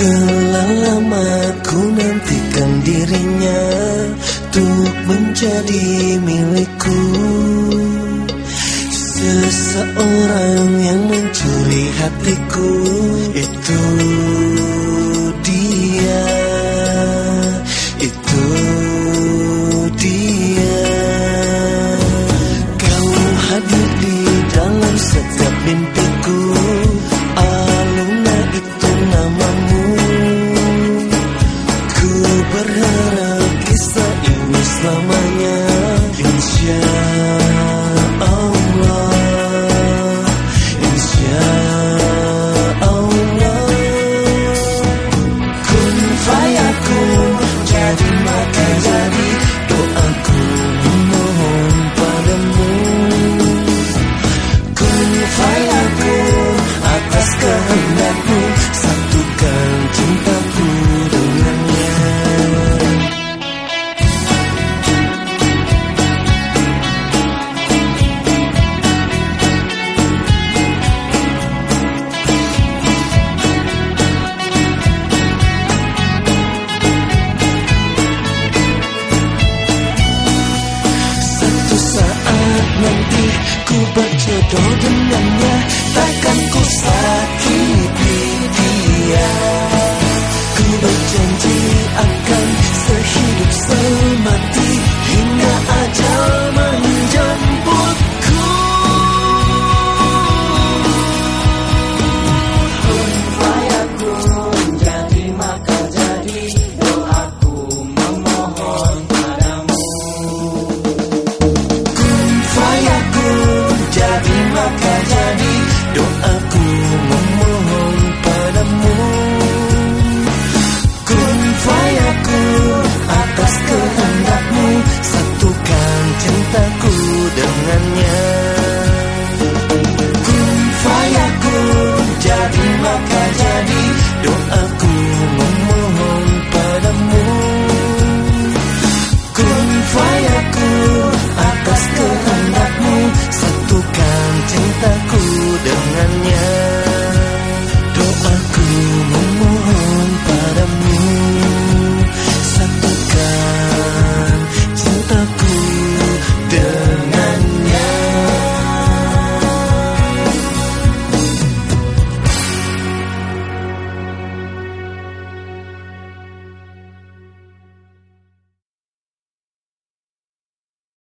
Selama ku nantikan dirinya Untuk menjadi milikku. Seseorang yang mencuri hatiku Itu. Yeah. berjodoh dengannya Takkan ku sakit. aku memohon padamu. Kun fayaku atas kehendakmu. Satukan cintaku dengannya.